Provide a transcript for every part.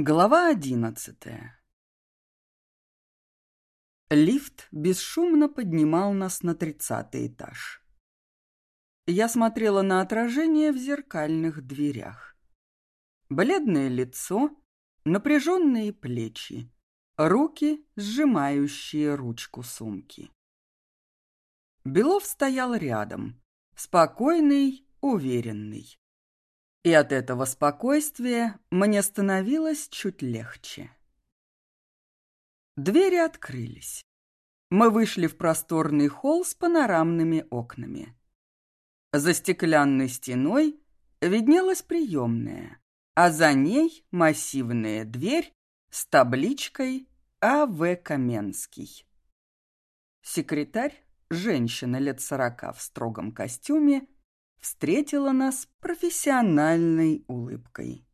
Глава одиннадцатая Лифт бесшумно поднимал нас на тридцатый этаж. Я смотрела на отражение в зеркальных дверях. Бледное лицо, напряженные плечи, руки, сжимающие ручку сумки. Белов стоял рядом, спокойный, уверенный и от этого спокойствия мне становилось чуть легче. Двери открылись. Мы вышли в просторный холл с панорамными окнами. За стеклянной стеной виднелась приемная, а за ней массивная дверь с табличкой А.В. Каменский. Секретарь, женщина лет сорока в строгом костюме, встретила нас профессиональной улыбкой.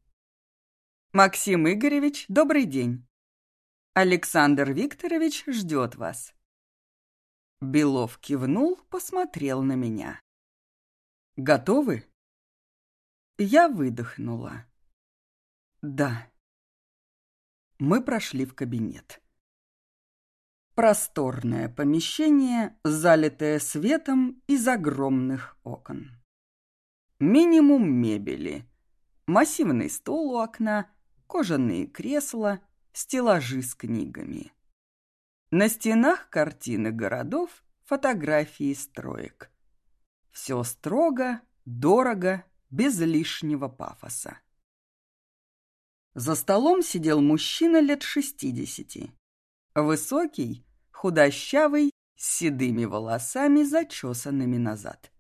«Максим Игоревич, добрый день. Александр Викторович ждет вас». Белов кивнул, посмотрел на меня. «Готовы?» Я выдохнула. «Да». Мы прошли в кабинет. Просторное помещение, залитое светом из огромных окон. Минимум мебели. Массивный стол у окна, кожаные кресла, стеллажи с книгами. На стенах картины городов, фотографии строек. Все строго, дорого, без лишнего пафоса. За столом сидел мужчина лет шестидесяти. Высокий, худощавый, с седыми волосами, зачесанными назад.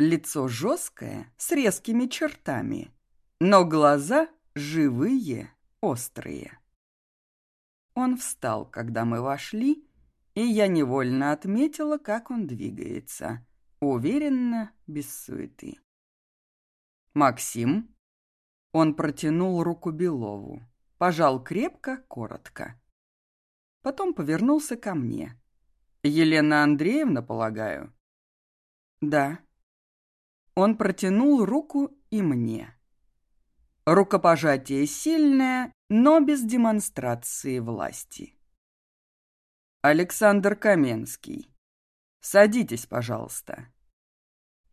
Лицо жесткое, с резкими чертами, но глаза живые, острые. Он встал, когда мы вошли, и я невольно отметила, как он двигается, уверенно, без суеты. «Максим?» Он протянул руку Белову, пожал крепко, коротко. Потом повернулся ко мне. «Елена Андреевна, полагаю?» «Да», он протянул руку и мне. Рукопожатие сильное, но без демонстрации власти. Александр Каменский. Садитесь, пожалуйста.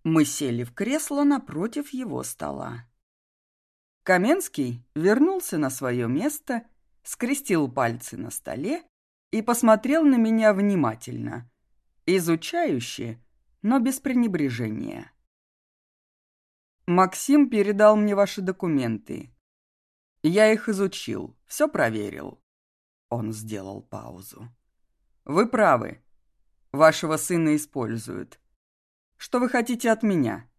Мы сели в кресло напротив его стола. Каменский вернулся на свое место, скрестил пальцы на столе и посмотрел на меня внимательно, изучающе, но без пренебрежения. Максим передал мне ваши документы. Я их изучил, все проверил. Он сделал паузу. Вы правы. Вашего сына используют. Что вы хотите от меня?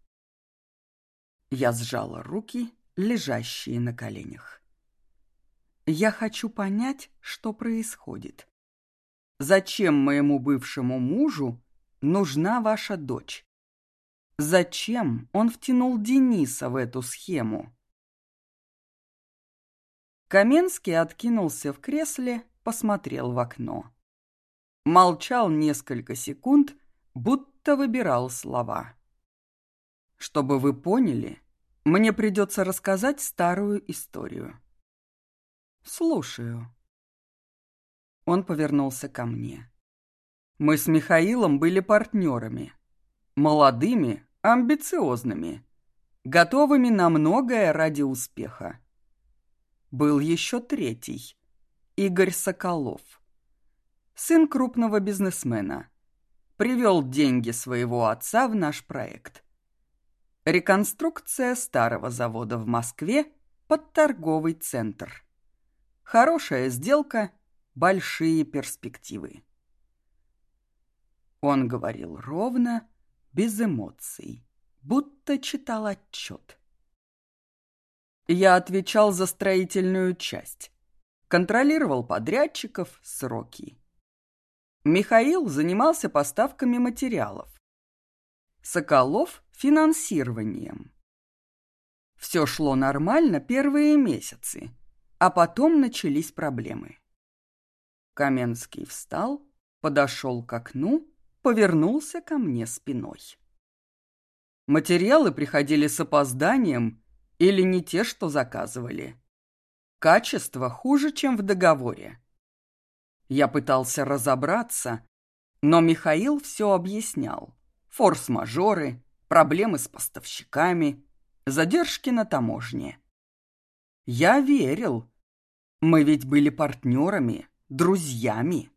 Я сжала руки, лежащие на коленях. Я хочу понять, что происходит. Зачем моему бывшему мужу нужна ваша дочь? Зачем он втянул Дениса в эту схему? Каменский откинулся в кресле, посмотрел в окно. Молчал несколько секунд, будто выбирал слова. Чтобы вы поняли, мне придется рассказать старую историю. Слушаю. Он повернулся ко мне. Мы с Михаилом были партнерами. Молодыми, амбициозными, готовыми на многое ради успеха. Был еще третий, Игорь Соколов, сын крупного бизнесмена, привел деньги своего отца в наш проект. Реконструкция старого завода в Москве под торговый центр. Хорошая сделка, большие перспективы. Он говорил ровно, без эмоций, будто читал отчет. Я отвечал за строительную часть, контролировал подрядчиков, сроки. Михаил занимался поставками материалов. Соколов – финансированием. Все шло нормально первые месяцы, а потом начались проблемы. Каменский встал, подошел к окну повернулся ко мне спиной. Материалы приходили с опозданием или не те, что заказывали. Качество хуже, чем в договоре. Я пытался разобраться, но Михаил все объяснял. Форс-мажоры, проблемы с поставщиками, задержки на таможне. Я верил. Мы ведь были партнерами, друзьями.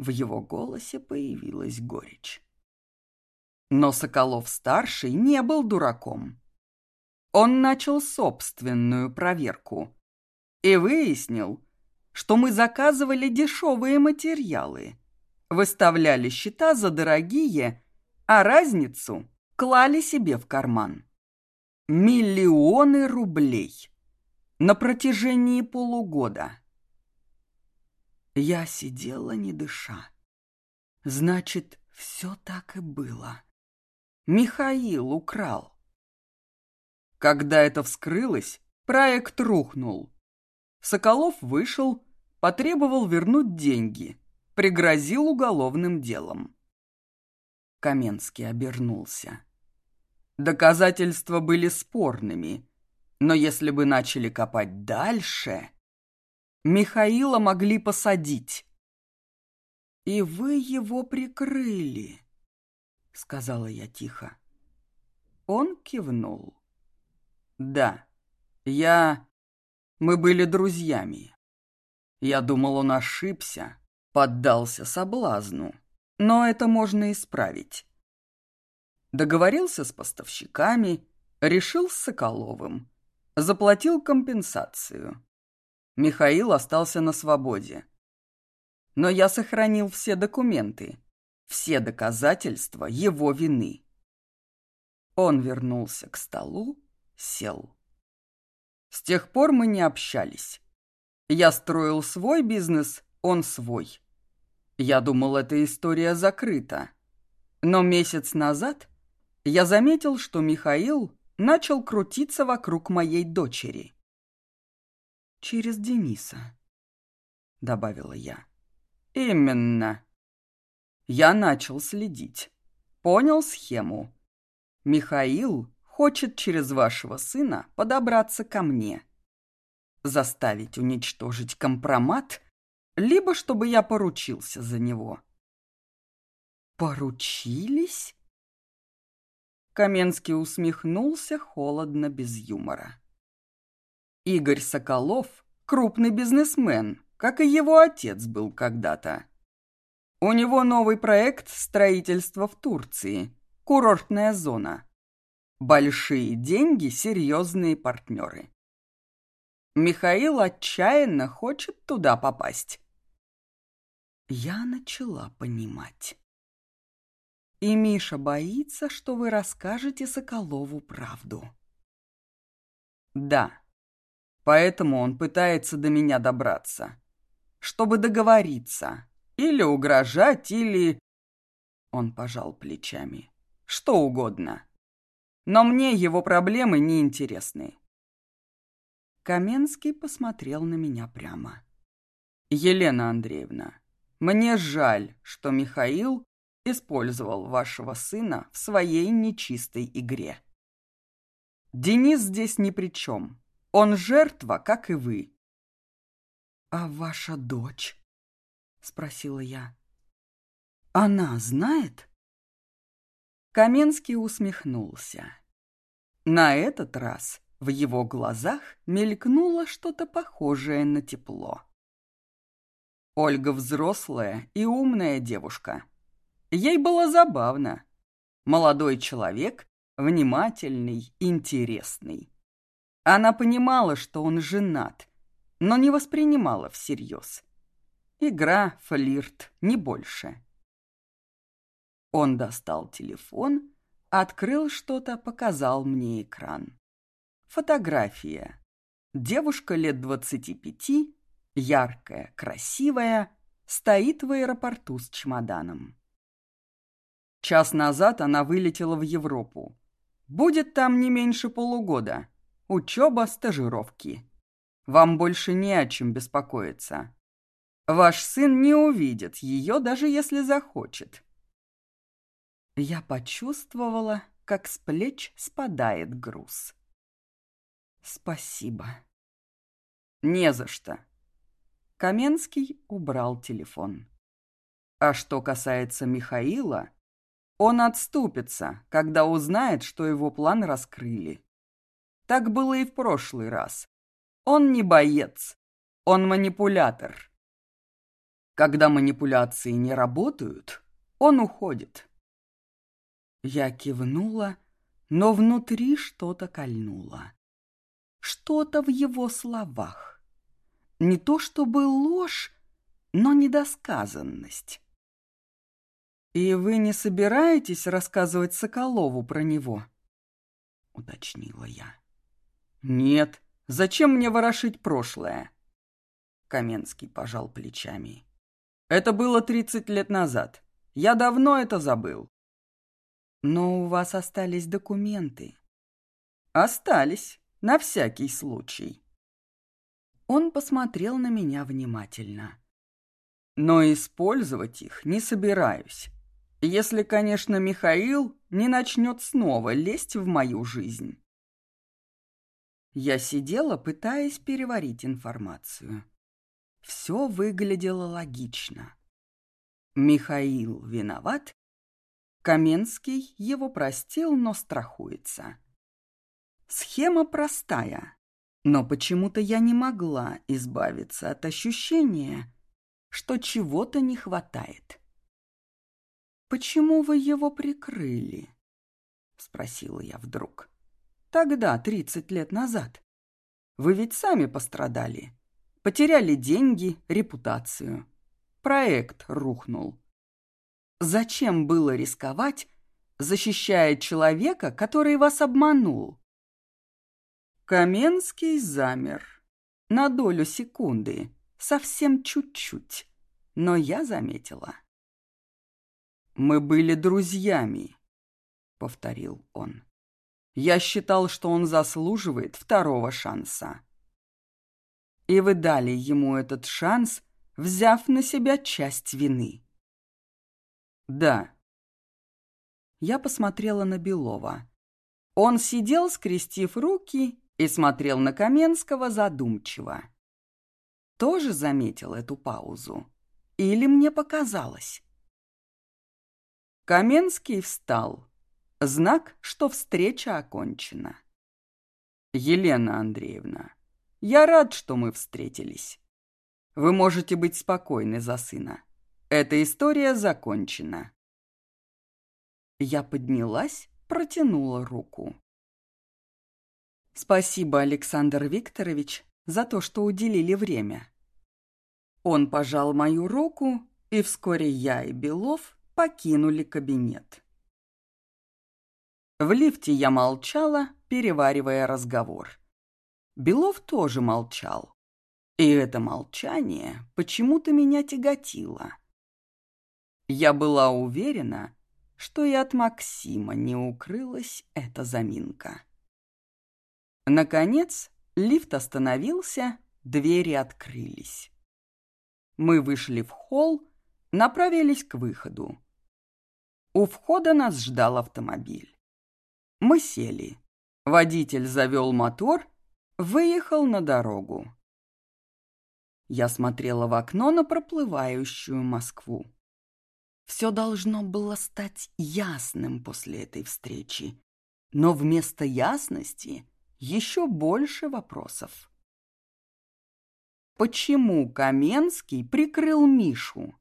В его голосе появилась горечь. Но Соколов-старший не был дураком. Он начал собственную проверку и выяснил, что мы заказывали дешевые материалы, выставляли счета за дорогие, а разницу клали себе в карман. Миллионы рублей на протяжении полугода. Я сидела не дыша. Значит, все так и было. Михаил украл. Когда это вскрылось, проект рухнул. Соколов вышел, потребовал вернуть деньги, пригрозил уголовным делом. Каменский обернулся. Доказательства были спорными, но если бы начали копать дальше, Михаила могли посадить. «И вы его прикрыли», — сказала я тихо. Он кивнул. «Да, я... Мы были друзьями. Я думал, он ошибся, поддался соблазну, но это можно исправить. Договорился с поставщиками, решил с Соколовым, заплатил компенсацию. Михаил остался на свободе. Но я сохранил все документы, все доказательства его вины. Он вернулся к столу, сел. С тех пор мы не общались. Я строил свой бизнес, он свой. Я думал, эта история закрыта. Но месяц назад я заметил, что Михаил начал крутиться вокруг моей дочери. «Через Дениса», — добавила я. «Именно. Я начал следить. Понял схему. Михаил хочет через вашего сына подобраться ко мне. Заставить уничтожить компромат, либо чтобы я поручился за него». «Поручились?» Каменский усмехнулся холодно, без юмора. Игорь Соколов – крупный бизнесмен, как и его отец был когда-то. У него новый проект строительства в Турции, курортная зона. Большие деньги, серьезные партнеры. Михаил отчаянно хочет туда попасть. Я начала понимать. И Миша боится, что вы расскажете Соколову правду. Да, поэтому он пытается до меня добраться. Чтобы договориться. Или угрожать, или... Он пожал плечами. Что угодно. Но мне его проблемы не интересны. Каменский посмотрел на меня прямо. «Елена Андреевна, мне жаль, что Михаил использовал вашего сына в своей нечистой игре. Денис здесь ни при чем. Он жертва, как и вы. «А ваша дочь?» — спросила я. «Она знает?» Каменский усмехнулся. На этот раз в его глазах мелькнуло что-то похожее на тепло. Ольга взрослая и умная девушка. Ей было забавно. Молодой человек, внимательный, интересный. Она понимала, что он женат, но не воспринимала всерьез. Игра, флирт, не больше. Он достал телефон, открыл что-то, показал мне экран. Фотография. Девушка лет двадцати пяти, яркая, красивая, стоит в аэропорту с чемоданом. Час назад она вылетела в Европу. Будет там не меньше полугода. Учеба, стажировки. Вам больше не о чем беспокоиться. Ваш сын не увидит ее, даже если захочет. Я почувствовала, как с плеч спадает груз. Спасибо. Не за что. Каменский убрал телефон. А что касается Михаила, он отступится, когда узнает, что его план раскрыли. Так было и в прошлый раз. Он не боец, он манипулятор. Когда манипуляции не работают, он уходит. Я кивнула, но внутри что-то кольнуло. Что-то в его словах. Не то чтобы ложь, но недосказанность. «И вы не собираетесь рассказывать Соколову про него?» — уточнила я. «Нет. Зачем мне ворошить прошлое?» Каменский пожал плечами. «Это было тридцать лет назад. Я давно это забыл». «Но у вас остались документы». «Остались, на всякий случай». Он посмотрел на меня внимательно. «Но использовать их не собираюсь. Если, конечно, Михаил не начнет снова лезть в мою жизнь. Я сидела, пытаясь переварить информацию. Все выглядело логично. Михаил виноват. Каменский его простил, но страхуется. Схема простая, но почему-то я не могла избавиться от ощущения, что чего-то не хватает. «Почему вы его прикрыли?» — спросила я вдруг. «Тогда, тридцать лет назад. Вы ведь сами пострадали. Потеряли деньги, репутацию. Проект рухнул. Зачем было рисковать, защищая человека, который вас обманул?» Каменский замер. На долю секунды, совсем чуть-чуть, но я заметила. «Мы были друзьями», — повторил он. «Я считал, что он заслуживает второго шанса». «И вы дали ему этот шанс, взяв на себя часть вины». «Да». Я посмотрела на Белова. Он сидел, скрестив руки, и смотрел на Каменского задумчиво. Тоже заметил эту паузу? Или мне показалось? Каменский встал. Знак, что встреча окончена. «Елена Андреевна, я рад, что мы встретились. Вы можете быть спокойны за сына. Эта история закончена». Я поднялась, протянула руку. «Спасибо, Александр Викторович, за то, что уделили время». Он пожал мою руку, и вскоре я и Белов покинули кабинет. В лифте я молчала, переваривая разговор. Белов тоже молчал. И это молчание почему-то меня тяготило. Я была уверена, что и от Максима не укрылась эта заминка. Наконец, лифт остановился, двери открылись. Мы вышли в холл, направились к выходу. У входа нас ждал автомобиль. Мы сели. Водитель завел мотор, выехал на дорогу. Я смотрела в окно на проплывающую Москву. Все должно было стать ясным после этой встречи. Но вместо ясности еще больше вопросов. Почему Каменский прикрыл Мишу?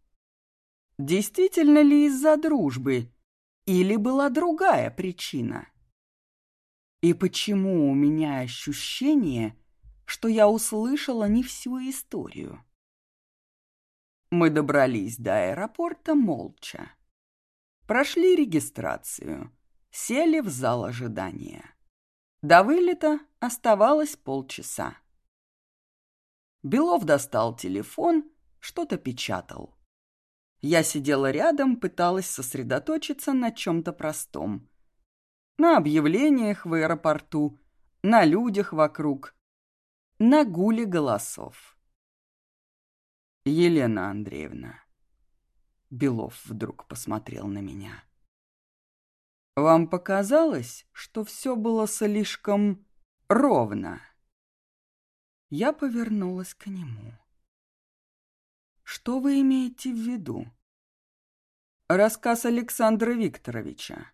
Действительно ли из-за дружбы? Или была другая причина? И почему у меня ощущение, что я услышала не всю историю? Мы добрались до аэропорта молча. Прошли регистрацию, сели в зал ожидания. До вылета оставалось полчаса. Белов достал телефон, что-то печатал. Я сидела рядом, пыталась сосредоточиться на чем-то простом. На объявлениях в аэропорту, на людях вокруг, на гуле голосов. «Елена Андреевна», — Белов вдруг посмотрел на меня, — «вам показалось, что все было слишком ровно?» Я повернулась к нему. Что вы имеете в виду? Рассказ Александра Викторовича.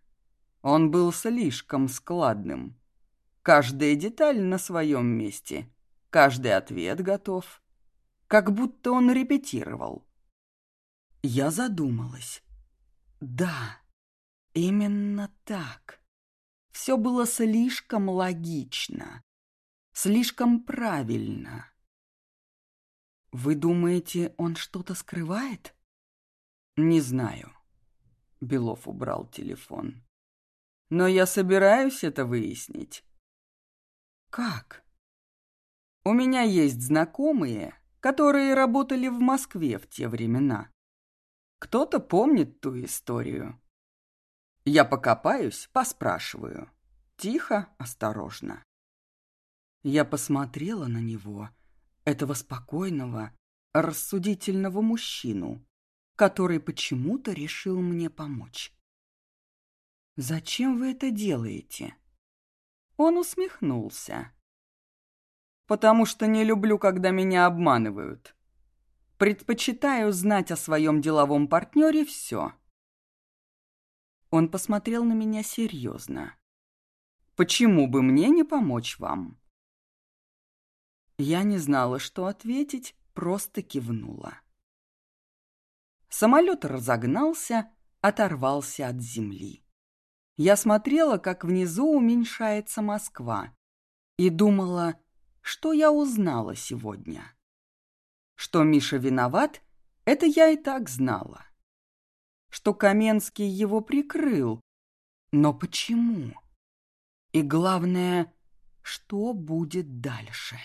Он был слишком складным. Каждая деталь на своем месте, каждый ответ готов. Как будто он репетировал. Я задумалась. Да, именно так. Все было слишком логично, слишком правильно. Вы думаете, он что-то скрывает? Не знаю. Белов убрал телефон. Но я собираюсь это выяснить. Как? У меня есть знакомые, которые работали в Москве в те времена. Кто-то помнит ту историю. Я покопаюсь, поспрашиваю. Тихо, осторожно. Я посмотрела на него, этого спокойного, рассудительного мужчину, который почему-то решил мне помочь. «Зачем вы это делаете?» Он усмехнулся. «Потому что не люблю, когда меня обманывают. Предпочитаю знать о своем деловом партнере все». Он посмотрел на меня серьезно. «Почему бы мне не помочь вам?» Я не знала, что ответить, просто кивнула. Самолет разогнался, оторвался от земли. Я смотрела, как внизу уменьшается Москва, и думала, что я узнала сегодня. Что Миша виноват, это я и так знала. Что Каменский его прикрыл, но почему? И главное, что будет дальше?